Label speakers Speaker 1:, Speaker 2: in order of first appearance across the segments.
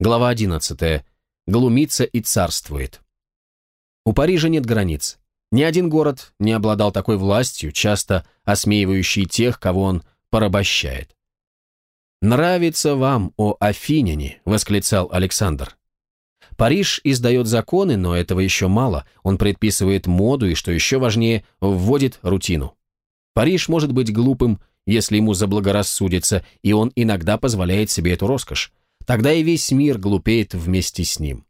Speaker 1: Глава 11. Глумится и царствует. У Парижа нет границ. Ни один город не обладал такой властью, часто осмеивающей тех, кого он порабощает. «Нравится вам, о Афиняне!» — восклицал Александр. Париж издает законы, но этого еще мало. Он предписывает моду и, что еще важнее, вводит рутину. Париж может быть глупым, если ему заблагорассудится, и он иногда позволяет себе эту роскошь. Тогда и весь мир глупеет вместе с ним.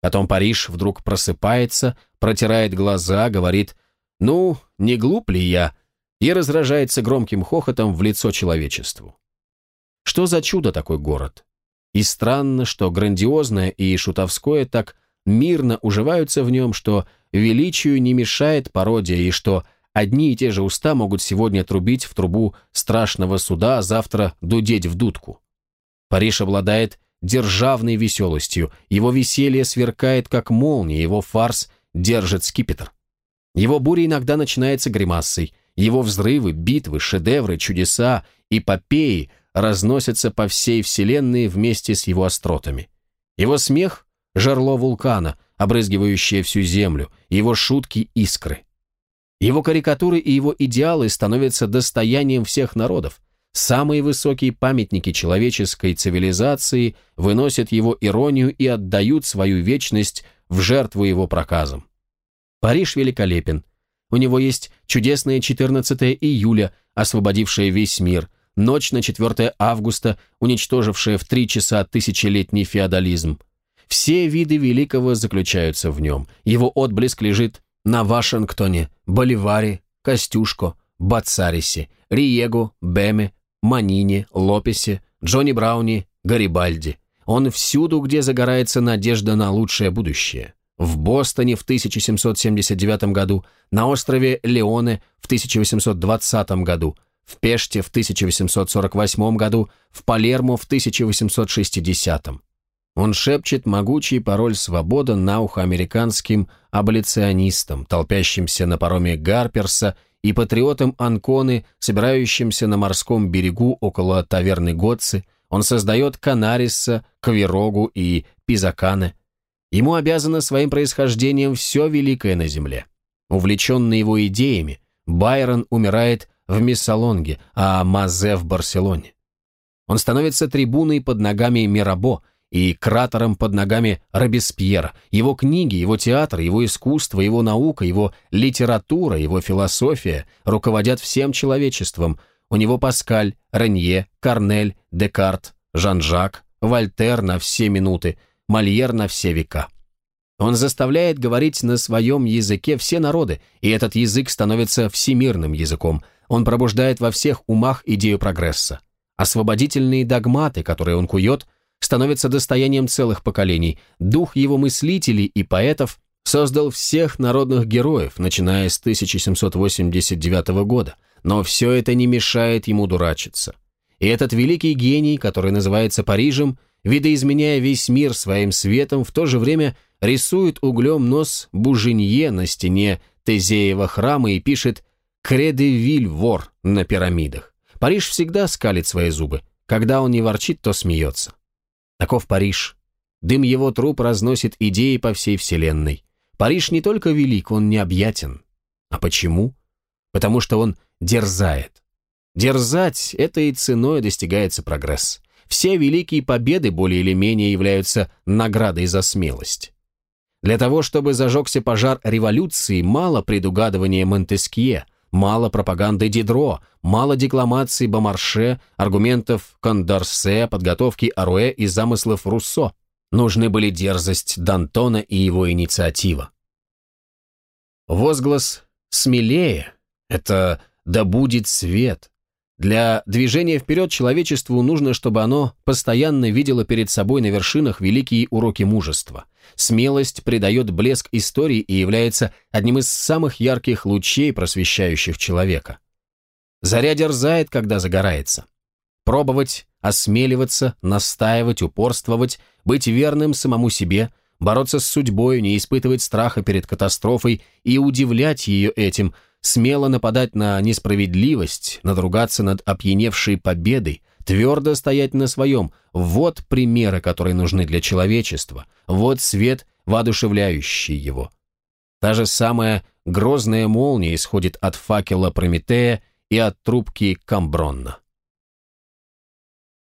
Speaker 1: Потом Париж вдруг просыпается, протирает глаза, говорит «Ну, не глуп ли я?» и разражается громким хохотом в лицо человечеству. Что за чудо такой город? И странно, что грандиозное и шутовское так мирно уживаются в нем, что величию не мешает пародия, и что одни и те же уста могут сегодня трубить в трубу страшного суда, а завтра дудеть в дудку. Париж обладает державной веселостью, его веселье сверкает, как молния, его фарс держит скипетр. Его буря иногда начинается гримасой, его взрывы, битвы, шедевры, чудеса, эпопеи разносятся по всей вселенной вместе с его остротами. Его смех — жерло вулкана, обрызгивающее всю землю, его шутки — искры. Его карикатуры и его идеалы становятся достоянием всех народов, Самые высокие памятники человеческой цивилизации выносят его иронию и отдают свою вечность в жертву его проказам. Париж великолепен. У него есть чудесное 14 июля, освободившее весь мир, ночь на 4 августа, уничтожившая в три часа тысячелетний феодализм. Все виды великого заключаются в нем. Его отблеск лежит на Вашингтоне, Боливаре, Костюшко, Бацарисе, Риего, Беме, Манине, Лопесе, Джонни Брауни, Гарибальди. Он всюду, где загорается надежда на лучшее будущее. В Бостоне в 1779 году, на острове Леоне в 1820 году, в Пеште в 1848 году, в Палермо в 1860. Он шепчет могучий пароль «Свобода» на ухо американским аболиционистам, толпящимся на пароме Гарперса и патриотом Анконы, собирающимся на морском берегу около таверны Готцы, он создает Канариса, Квирогу и Пизакане. Ему обязано своим происхождением все великое на земле. Увлеченный его идеями, Байрон умирает в Миссалонге, а Мазе в Барселоне. Он становится трибуной под ногами Мирабо – и кратером под ногами Робеспьера. Его книги, его театр, его искусство, его наука, его литература, его философия руководят всем человечеством. У него Паскаль, Ренье, Корнель, Декарт, Жан-Жак, Вольтер на все минуты, Мольер на все века. Он заставляет говорить на своем языке все народы, и этот язык становится всемирным языком. Он пробуждает во всех умах идею прогресса. Освободительные догматы, которые он кует, становится достоянием целых поколений. Дух его мыслителей и поэтов создал всех народных героев, начиная с 1789 года, но все это не мешает ему дурачиться. И этот великий гений, который называется Парижем, видоизменяя весь мир своим светом, в то же время рисует углем нос Бужинье на стене Тезеева храма и пишет «Кредевиль вор» на пирамидах. Париж всегда скалит свои зубы. Когда он не ворчит, то смеется. Таков Париж. Дым его труп разносит идеи по всей вселенной. Париж не только велик, он необъятен. А почему? Потому что он дерзает. Дерзать – это и ценой достигается прогресс. Все великие победы более или менее являются наградой за смелость. Для того, чтобы зажегся пожар революции, мало предугадывания Монтескье – Мало пропаганды Дидро, мало декламации Бомарше, аргументов Кондорсе, подготовки Аруэ и замыслов Руссо. Нужны были дерзость Д'Антона и его инициатива. Возглас «смелее» — это «да будет свет», для движения вперед человечеству нужно, чтобы оно постоянно видело перед собой на вершинах великие уроки мужества. Смелость придает блеск истории и является одним из самых ярких лучей, просвещающих человека. Заря дерзает, когда загорается. Пробовать, осмеливаться, настаивать, упорствовать, быть верным самому себе, бороться с судьбой, не испытывать страха перед катастрофой и удивлять ее этим – смело нападать на несправедливость, надругаться над опьяневшей победой, Твердо стоять на своем – вот примеры, которые нужны для человечества, вот свет, воодушевляющий его. Та же самая грозная молния исходит от факела Прометея и от трубки Камбронна.